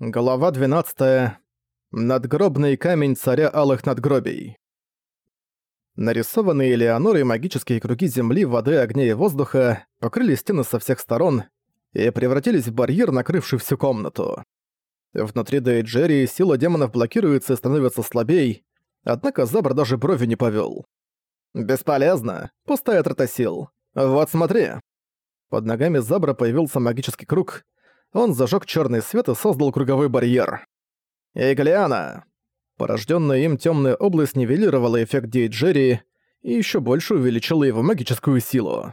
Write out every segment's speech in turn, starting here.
Глава 12. Надгробный камень царя алых надгробий. Нарисованные Элеонорой магические круги земли, воды, огня и воздуха покрыли стены со всех сторон и превратились в барьер, накрывший всю комнату. Внутри Дейджери сила демонов блокируется и становится слабей, однако Забр даже брови не повёл. «Бесполезно. Пустая трата сил. Вот смотри». Под ногами Забра появился магический круг — он зажег черный свет и создал круговой барьер. «Иглиана!» Порожденная им темная область нивелировала эффект Дейджерри и еще больше увеличила его магическую силу.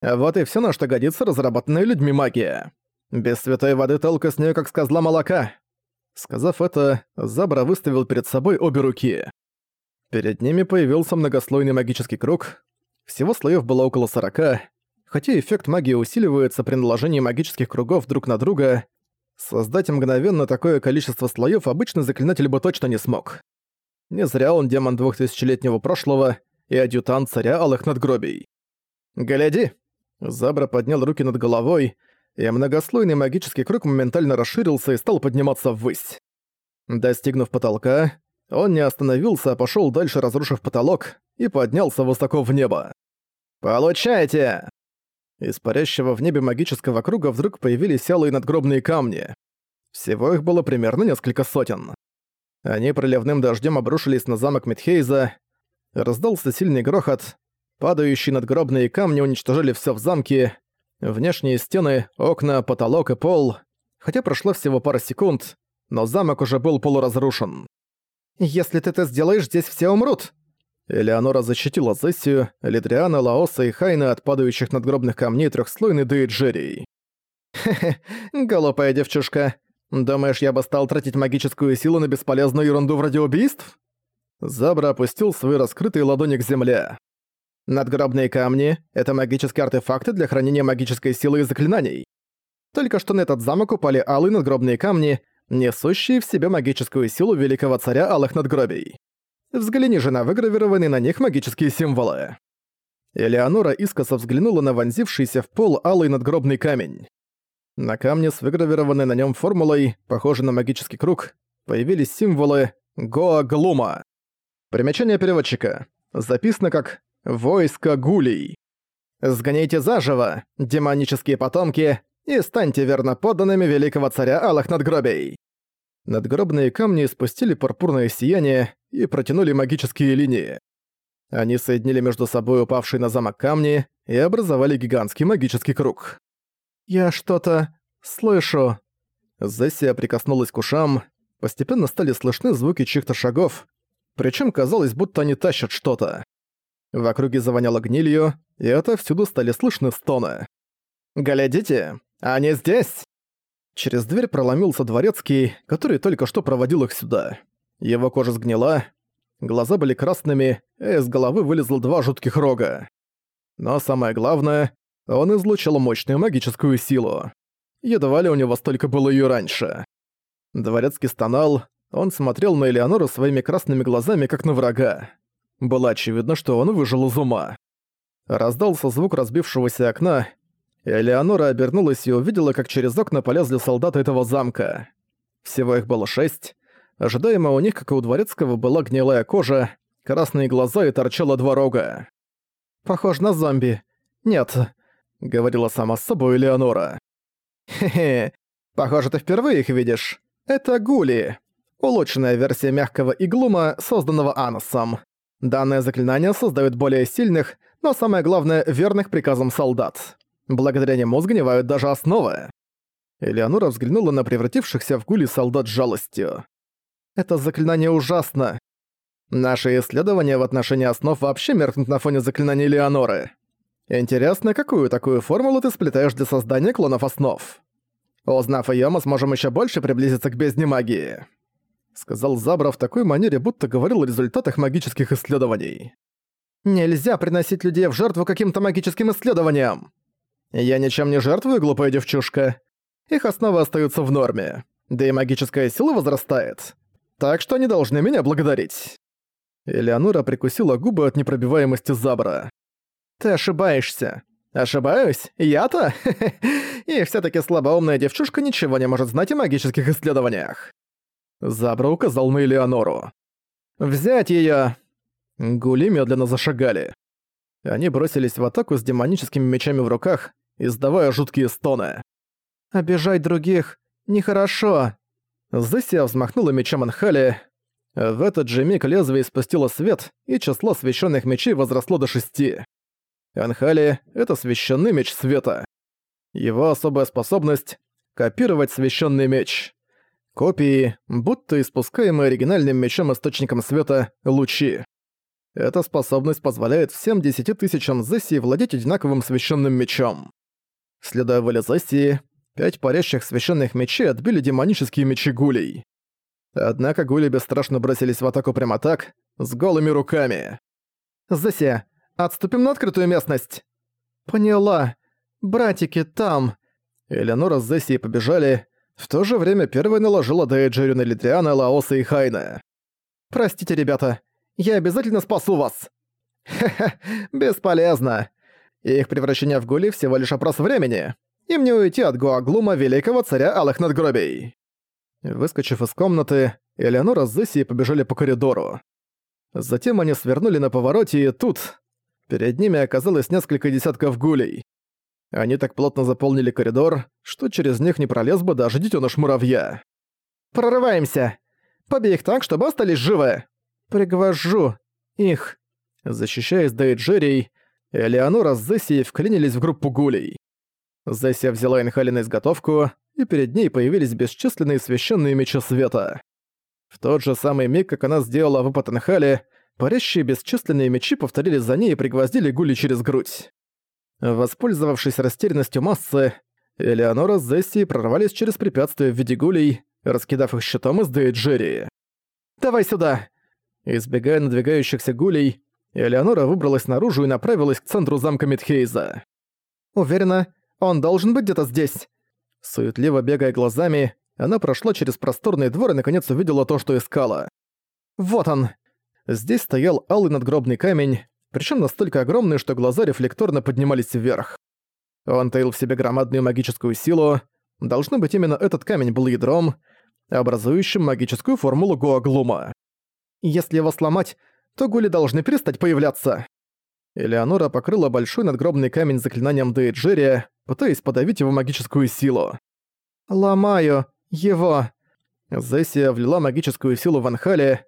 Вот и все, на что годится разработанная людьми магия. Без святой воды толка с нее как с козла молока. Сказав это, Забра выставил перед собой обе руки. Перед ними появился многослойный магический круг. Всего слоев было около сорока, Хотя эффект магии усиливается при наложении магических кругов друг на друга, создать мгновенно такое количество слоев обычный заклинатель бы точно не смог. Не зря он демон двухтысячелетнего прошлого и адъютант царя алых надгробий. «Гляди!» Забра поднял руки над головой, и многослойный магический круг моментально расширился и стал подниматься ввысь. Достигнув потолка, он не остановился, а пошёл дальше, разрушив потолок, и поднялся высоко в небо. «Получайте!» Из парящего в небе магического круга вдруг появились алые надгробные камни. Всего их было примерно несколько сотен. Они проливным дождем обрушились на замок Митхейза. Раздался сильный грохот. Падающие надгробные камни уничтожили все в замке. Внешние стены, окна, потолок и пол. Хотя прошло всего пара секунд, но замок уже был полуразрушен. «Если ты это сделаешь, здесь все умрут!» Элеонора защитила Зессию, Лидриана, Лаоса и Хайна от падающих надгробных камней трехслойной Дейджерии. «Хе-хе, глупая девчушка. Думаешь, я бы стал тратить магическую силу на бесполезную ерунду вроде убийств?» Забра опустил свои раскрытые ладони к земле. Надгробные камни — это магические артефакты для хранения магической силы и заклинаний. Только что на этот замок упали алые надгробные камни, несущие в себе магическую силу великого царя алых надгробий. Взгляни же на выгравированные на них магические символы». Элеонора искоса взглянула на вонзившийся в пол алый надгробный камень. На камне с выгравированной на нем формулой, похожей на магический круг, появились символы Гоа-Глума. Примечание переводчика. Записано как «Войско гулей». «Сгоняйте заживо, демонические потомки, и станьте верно подданными великого царя Алых Надгробий». Надгробные камни спустили пурпурное сияние и протянули магические линии. Они соединили между собой упавшие на замок камни и образовали гигантский магический круг. «Я что-то... слышу...» Зессия прикоснулась к ушам, постепенно стали слышны звуки чьих-то шагов, причем казалось, будто они тащат что-то. В округе завоняло гнилью, и это всюду стали слышны стоны. «Глядите, они здесь!» Через дверь проломился дворецкий, который только что проводил их сюда. Его кожа сгнила, глаза были красными, и из головы вылезло два жутких рога. Но самое главное, он излучил мощную магическую силу. Едва ли у него столько было и раньше. Дворецкий стонал, он смотрел на Элеонору своими красными глазами, как на врага. Было очевидно, что он выжил из ума. Раздался звук разбившегося окна, Элеонора обернулась и увидела, как через окна полезли солдаты этого замка. Всего их было шесть. Ожидаемо у них, как и у дворецкого, была гнилая кожа, красные глаза и торчало два рога. «Похож на зомби. Нет», — говорила сама с собой Элеонора. «Хе-хе, похоже, ты впервые их видишь. Это гули. Улучшенная версия мягкого иглума, созданного Аносом. Данное заклинание создает более сильных, но самое главное, верных приказам солдат. Благодаря нему сгнивают даже основы. Элеонора взглянула на превратившихся в гули солдат с жалостью. Это заклинание ужасно. Наши исследования в отношении основ вообще меркнут на фоне заклинаний Элеоноры. Интересно, какую такую формулу ты сплетаешь для создания клонов основ? Узнав её, мы сможем ещё больше приблизиться к бездне магии. Сказал Забра в такой манере, будто говорил о результатах магических исследований. Нельзя приносить людей в жертву каким-то магическим исследованиям. Я ничем не жертвую, глупая девчушка. Их основы остаются в норме. Да и магическая сила возрастает. Так что они должны меня благодарить». Элеонора прикусила губы от непробиваемости Забра. «Ты ошибаешься. Ошибаюсь? Я-то? И все таки слабоумная девчушка ничего не может знать о магических исследованиях. Забра указал на Элеонору. «Взять её!» Гули медленно зашагали. Они бросились в атаку с демоническими мечами в руках, издавая жуткие стоны. «Обижать других нехорошо!» Зессия взмахнула мечом Анхали. В этот же миг лезвие испустило свет, и число священных мечей возросло до шести. Анхали — это священный меч света. Его особая способность — копировать священный меч. Копии, будто испускаемые оригинальным мечом-источником света, лучи. Эта способность позволяет всем десяти тысячам Зессии владеть одинаковым священным мечом. Следуя воле Зессии, пять парящих священных мечей отбили демонические мечи гулей. Однако гули бесстрашно бросились в атаку прямо так, с голыми руками. «Зессия, отступим на открытую местность!» «Поняла. Братики там!» Элеонора с Зессией побежали, в то же время первой наложила Дейджерю на Литриана, Лаоса и Хайна. «Простите, ребята, я обязательно спасу вас!» «Ха-ха, бесполезно. Их превращение в гули всего лишь опрос времени. Им не уйти от Гуаглума, великого царя Алых Надгробий». Выскочив из комнаты, Элеонора с Зессией побежали по коридору. Затем они свернули на повороте, и тут... Перед ними оказалось несколько десятков гулей. Они так плотно заполнили коридор, что через них не пролез бы даже детёныш муравья. «Прорываемся! Побей их так, чтобы остались живы!» «Пригвожу их!» Защищаясь Дейджерией, Элеонора с Зессией вклинились в группу гулей. Зессия взяла Инхали на изготовку, и перед ней появились бесчисленные священные мечи света. В тот же самый миг, как она сделала выпад Инхали, парящие бесчисленные мечи повторили за ней и пригвоздили гули через грудь. Воспользовавшись растерянностью массы, Элеонора с Зессией прорвались через препятствия в виде гулей, раскидав их щитом из Дейджерии. «Давай сюда!» Избегая надвигающихся гулей, Элеонора выбралась наружу и направилась к центру замка Мидхейза. «Уверена, он должен быть где-то здесь». Суетливо бегая глазами, она прошла через просторный двор и наконец увидела то, что искала. «Вот он!» Здесь стоял алый надгробный камень, причем настолько огромный, что глаза рефлекторно поднимались вверх. Он таил в себе громадную магическую силу. Должно быть, именно этот камень был ядром, образующим магическую формулу Гоаглума. Если его сломать, то гули должны перестать появляться. Элеонора покрыла большой надгробный камень заклинанием Дейджерия, пытаясь подавить его магическую силу. «Ломаю его!» Зессия влила магическую силу в Анхале.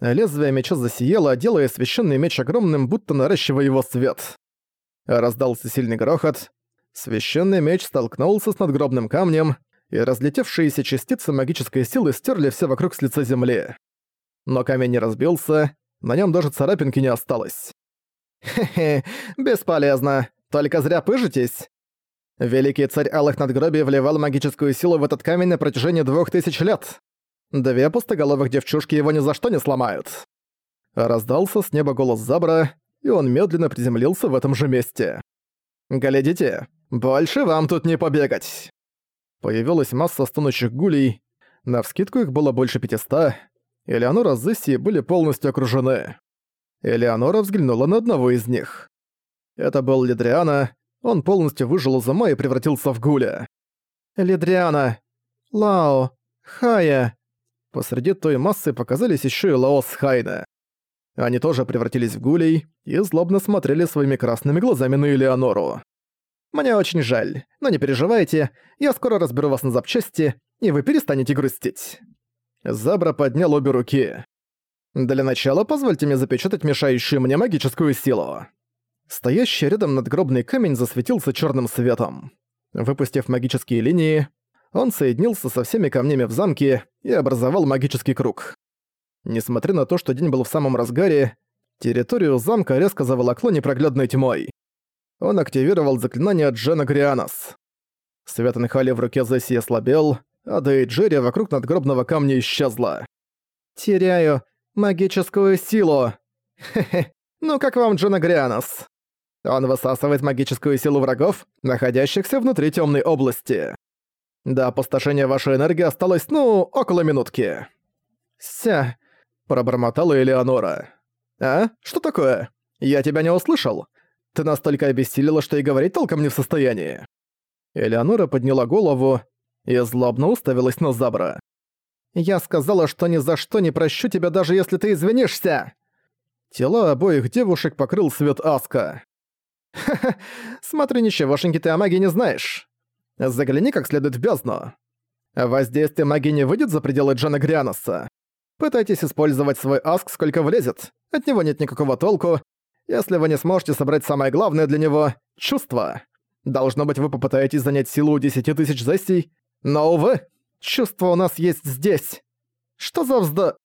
Лезвие меча засияло, делая священный меч огромным, будто наращивая его свет. Раздался сильный грохот. Священный меч столкнулся с надгробным камнем, и разлетевшиеся частицы магической силы стерли все вокруг с лица земли. Но камень не разбился, на нем даже царапинки не осталось. «Хе-хе, бесполезно, только зря пыжитесь». Великий царь Алых Надгробий вливал магическую силу в этот камень на протяжении двух тысяч лет. Две пустоголовых девчушки его ни за что не сломают. Раздался с неба голос Забра, и он медленно приземлился в этом же месте. «Глядите, больше вам тут не побегать!» Появилась масса стонущих гулей, навскидку их было больше пятиста, Элеонора с Зесси были полностью окружены. Элеонора взглянула на одного из них. Это был Лидриана, он полностью выжил из ума и превратился в гуля. «Лидриана! Лао! Хая!» Посреди той массы показались еще и Лао с Хайна. Они тоже превратились в гулей и злобно смотрели своими красными глазами на Элеонору. «Мне очень жаль, но не переживайте, я скоро разберу вас на запчасти, и вы перестанете грустить». Забра поднял обе руки. «Для начала позвольте мне запечатать мешающую мне магическую силу». Стоящий рядом надгробный камень засветился черным светом. Выпустив магические линии, он соединился со всеми камнями в замке и образовал магический круг. Несмотря на то, что день был в самом разгаре, территорию замка резко заволокло непроглядной тьмой. Он активировал заклинание Джена Грианос. Свет Анхали в руке Зесси ослабел, а Дейджерия вокруг надгробного камня исчезла. «Теряю магическую силу!» «Хе-хе, ну как вам Джона Грианос?» Он высасывает магическую силу врагов, находящихся внутри темной области. До опустошения вашей энергии осталось, ну, около минутки. «Ся», — пробормотала Элеонора. «А? Что такое? Я тебя не услышал. Ты настолько обессилила, что и говорить толком не в состоянии». Элеонора подняла голову и злобно уставилась на Забра. «Я сказала, что ни за что не прощу тебя, даже если ты извинишься!» Тела обоих девушек покрыл свет Аска. «Ха-ха, смотри, ничегошеньки ты о магии не знаешь. Загляни как следует в бездну. Воздействие магии не выйдет за пределы Джана Грианоса. Пытайтесь использовать свой Аск сколько влезет, от него нет никакого толку, если вы не сможете собрать самое главное для него — чувство. Должно быть, вы попытаетесь занять силу у десяти тысяч зестий, но, увы, чувство у нас есть здесь. Что за вздо...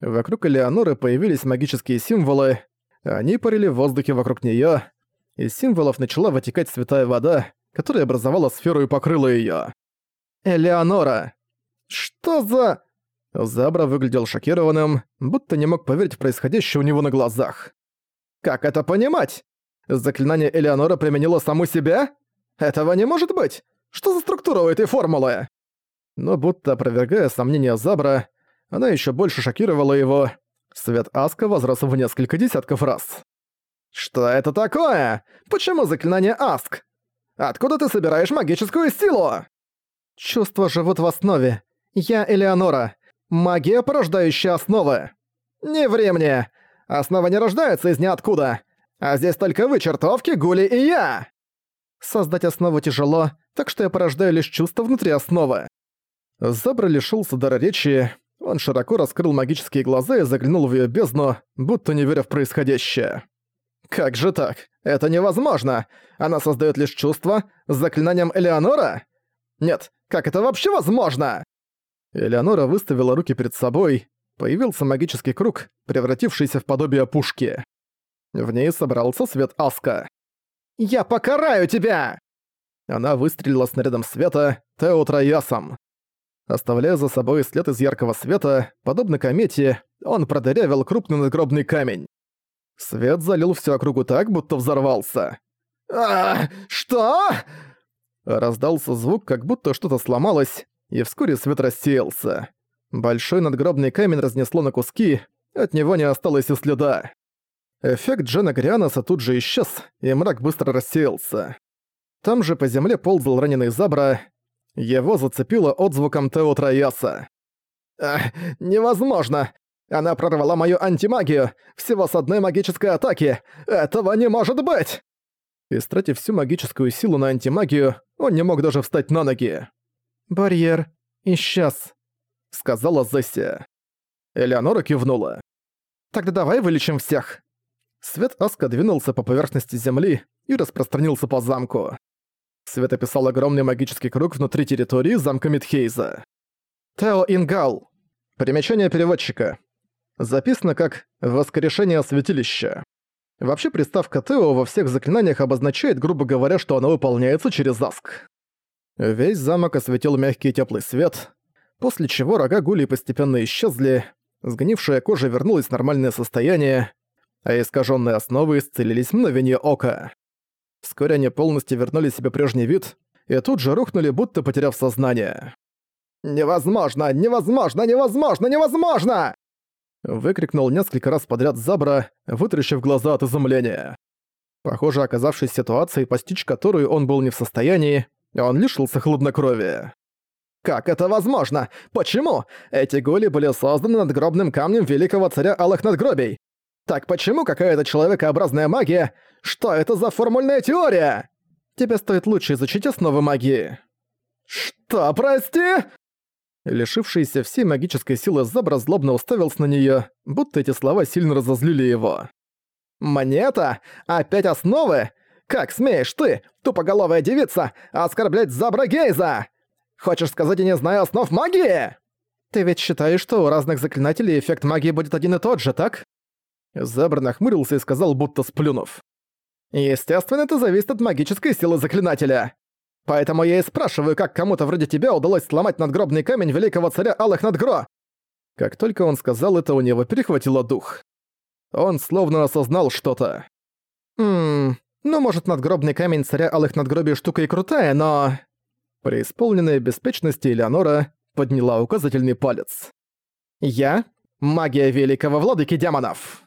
Вокруг Элеоноры появились магические символы, они парили в воздухе вокруг неё, из символов начала вытекать святая вода, которая образовала сферу и покрыла её. «Элеонора! Что за...» Забра выглядел шокированным, будто не мог поверить в происходящее у него на глазах. «Как это понимать? Заклинание Элеонора применило саму себя? Этого не может быть! Что за структура у этой формулы?» Но будто опровергая сомнения Забра, она еще больше шокировала его. Свет Аска возрос в несколько десятков раз. «Что это такое? Почему заклинание Аск? Откуда ты собираешь магическую силу?» «Чувства живут в основе. Я Элеонора. Магия, порождающая основы. Не времени. Основа не рождается из ниоткуда. А здесь только вы, чертовки, Гули и я. Создать основу тяжело, так что я порождаю лишь чувства внутри основы. Забра лишился дара речи, он широко раскрыл магические глаза и заглянул в её бездну, будто не веря в происходящее. «Как же так? Это невозможно! Она создаёт лишь чувства с заклинанием Элеонора? Нет, как это вообще возможно?» Элеонора выставила руки перед собой. Появился магический круг, превратившийся в подобие пушки. В ней собрался свет Аска. «Я покараю тебя!» Она выстрелила снарядом света Тео Троясом. Оставляя за собой след из яркого света, подобно комете, он продырявил крупный надгробный камень. Свет залил всю округу так, будто взорвался. «А, что?» Раздался звук, как будто что-то сломалось, и вскоре свет рассеялся. Большой надгробный камень разнесло на куски, от него не осталось и следа. Эффект Джена Грианоса тут же исчез, и мрак быстро рассеялся. Там же по земле ползал раненый Забра, его зацепило отзвуком Тео Трояса. «Ах, невозможно! Она прорвала мою антимагию! Всего с одной магической атаки! Этого не может быть!» Истратив всю магическую силу на антимагию, он не мог даже встать на ноги. «Барьер исчез», — сказала Зессия. Элеонора кивнула. «Тогда давай вылечим всех». Свет Аска двинулся по поверхности земли и распространился по замку. Свет описал огромный магический круг внутри территории замка Мидхейза. Тео Ингал. Примечание переводчика. Записано как «воскрешение святилища». Вообще приставка Тео во всех заклинаниях обозначает, грубо говоря, что оно выполняется через Аск. Весь замок осветил мягкий теплый свет, после чего рога гули постепенно исчезли, сгнившая кожа вернулась в нормальное состояние, а искаженные основы исцелились мгновение ока. Вскоре они полностью вернули себе прежний вид и тут же рухнули, будто потеряв сознание. «Невозможно! Невозможно! Невозможно! Невозможно!» Выкрикнул несколько раз подряд Забра, вытрящив глаза от изумления. Похоже, оказавшись в ситуации, постичь которую он был не в состоянии, он лишился хладнокровия. «Как это возможно? Почему? Эти гули были созданы надгробным камнем великого царя Алых Надгробий. Так почему какая-то человекообразная магия? Что это за формульная теория? Тебе стоит лучше изучить основы магии». «Что, прости?» Лишившийся всей магической силы Забра злобно уставился на неё, будто эти слова сильно разозлили его. «Монета? Опять основы? Как смеешь ты, тупоголовая девица, оскорблять Забра Гейза? Хочешь сказать, я не знаю основ магии? Ты ведь считаешь, что у разных заклинателей эффект магии будет один и тот же, так? Забр нахмурился и сказал, будто сплюнув. Естественно, это зависит от магической силы заклинателя. Поэтому я и спрашиваю, как кому-то вроде тебя удалось сломать надгробный камень великого царя Алых Надгро. Как только он сказал это, у него перехватило дух. Он словно осознал что-то. Ммм, ну, может, надгробный камень царя Алых Надгробий штука и крутая, но... Преисполненная беспечности Элеонора подняла указательный палец. «Я — магия великого владыки демонов!»